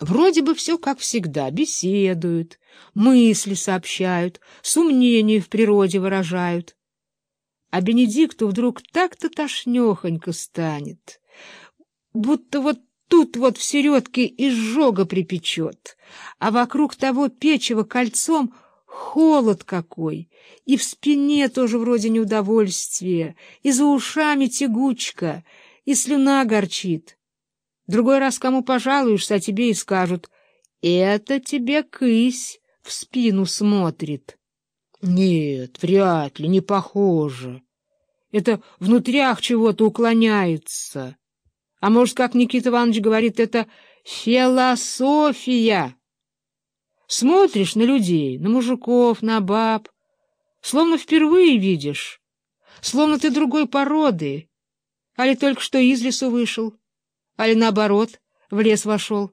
Вроде бы все как всегда, беседуют, мысли сообщают, сомнения в природе выражают. А Бенедикту вдруг так-то тошнехонько станет, будто вот тут вот в середке изжога припечет, а вокруг того печива кольцом холод какой, и в спине тоже вроде неудовольствие, и за ушами тягучка, и слюна горчит. Другой раз кому пожалуешься, а тебе и скажут, «Это тебе кысь в спину смотрит». Нет, вряд ли, не похоже. Это внутрях чего-то уклоняется. А может, как Никита Иванович говорит, это философия. Смотришь на людей, на мужиков, на баб, словно впервые видишь, словно ты другой породы, али только что из лесу вышел али наоборот, в лес вошел.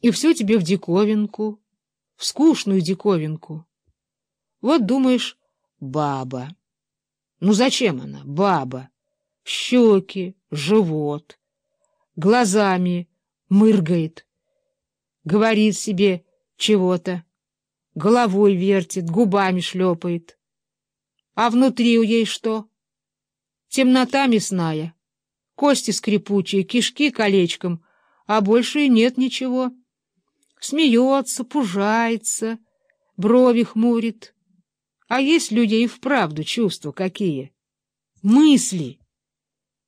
И все тебе в диковинку, в скучную диковинку. Вот думаешь, баба. Ну зачем она, баба? Щеки, живот, глазами мыргает, говорит себе чего-то, головой вертит, губами шлепает. А внутри у ей что? Темнота мясная кости скрипучие, кишки колечком, а больше и нет ничего. Смеется, пужается, брови хмурит. А есть людей вправду чувства какие? Мысли.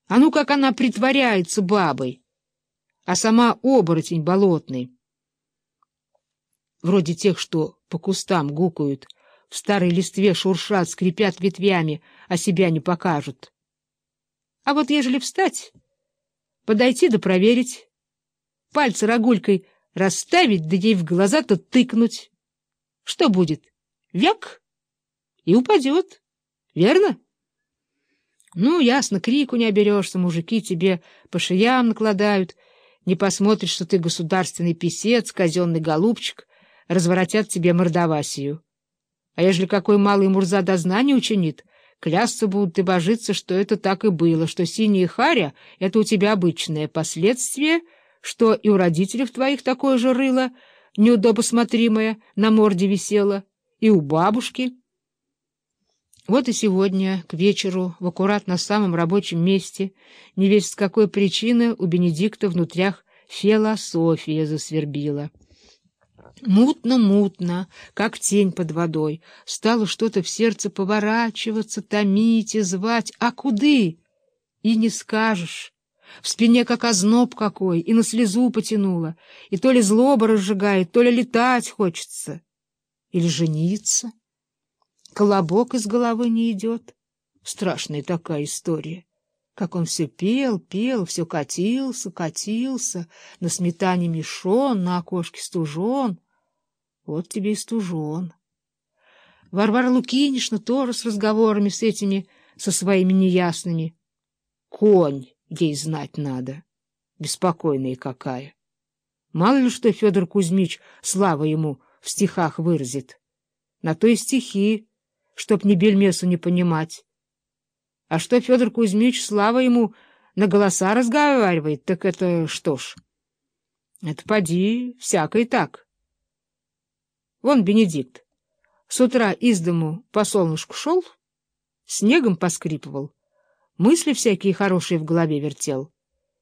А ну, как она притворяется бабой, а сама оборотень болотный. Вроде тех, что по кустам гукают, в старой листве шуршат, скрипят ветвями, а себя не покажут. А вот ежели встать, подойти да проверить, пальцы рогулькой расставить, да ей в глаза-то тыкнуть, что будет? Вяк и упадет, верно? Ну, ясно, крику не оберешься, мужики тебе по шеям накладают, не посмотришь, что ты государственный писец, казенный голубчик, разворотят тебе мордовасию. А ежели какой малый мурза дознание учинит — Клясться будут и божиться, что это так и было, что синяя харя — это у тебя обычное последствие, что и у родителей твоих такое же рыло, неудобосмотримое, на морде висело, и у бабушки. Вот и сегодня, к вечеру, в аккурат на самом рабочем месте, не весь с какой причины у Бенедикта внутрях философия засвербила. Мутно-мутно, как тень под водой, стало что-то в сердце поворачиваться, томить и звать. А куды? И не скажешь. В спине как озноб какой, и на слезу потянуло, и то ли злоба разжигает, то ли летать хочется. Или жениться. Колобок из головы не идет. Страшная такая история. Как он все пел, пел, все катился, катился, на сметане мешон, на окошке стужен. Вот тебе и стужен. Варвара Лукинишна тоже с разговорами с этими, со своими неясными. Конь ей знать надо. Беспокойная какая. Мало ли что Федор Кузьмич, слава ему, в стихах выразит. На то и стихи, чтоб ни бельмесу не понимать. А что Федор Кузьмич, слава ему, на голоса разговаривает, так это что ж? Это поди, всякое так. Вон Бенедикт. С утра из дому по солнышку шел, снегом поскрипывал, мысли всякие хорошие в голове вертел,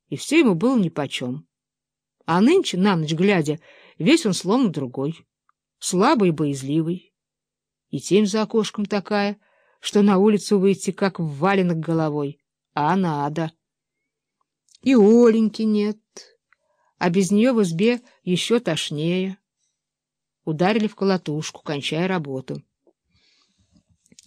и все ему было нипочем. А нынче, на ночь глядя, весь он словно другой, слабый и боязливый. И тень за окошком такая, что на улицу выйти, как в валенок головой, а надо. И Оленьки нет, а без нее в избе еще тошнее ударили в колотушку, кончая работу.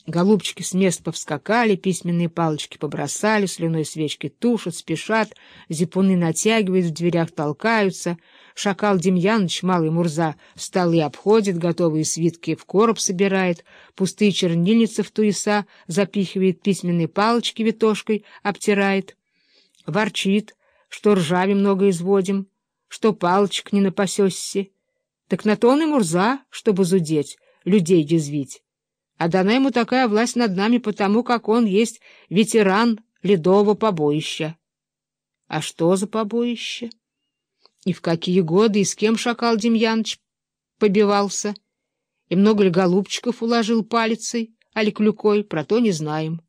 Голубчики с мест повскакали, письменные палочки побросали, слюной свечки тушат, спешат, зипуны натягивают, в дверях толкаются. Шакал Демьяныч, малый Мурза, столы обходит, готовые свитки в короб собирает, пустые чернильницы в туеса запихивает, письменные палочки витошкой обтирает. Ворчит, что ржави много изводим, что палочек не напасешься. Так на то он и Мурза, чтобы зудеть, людей язвить. А дана ему такая власть над нами потому, как он есть ветеран ледового побоища. А что за побоище? И в какие годы и с кем шакал Демьяныч побивался? И много ли голубчиков уложил палицей, али клюкой, про то не знаем.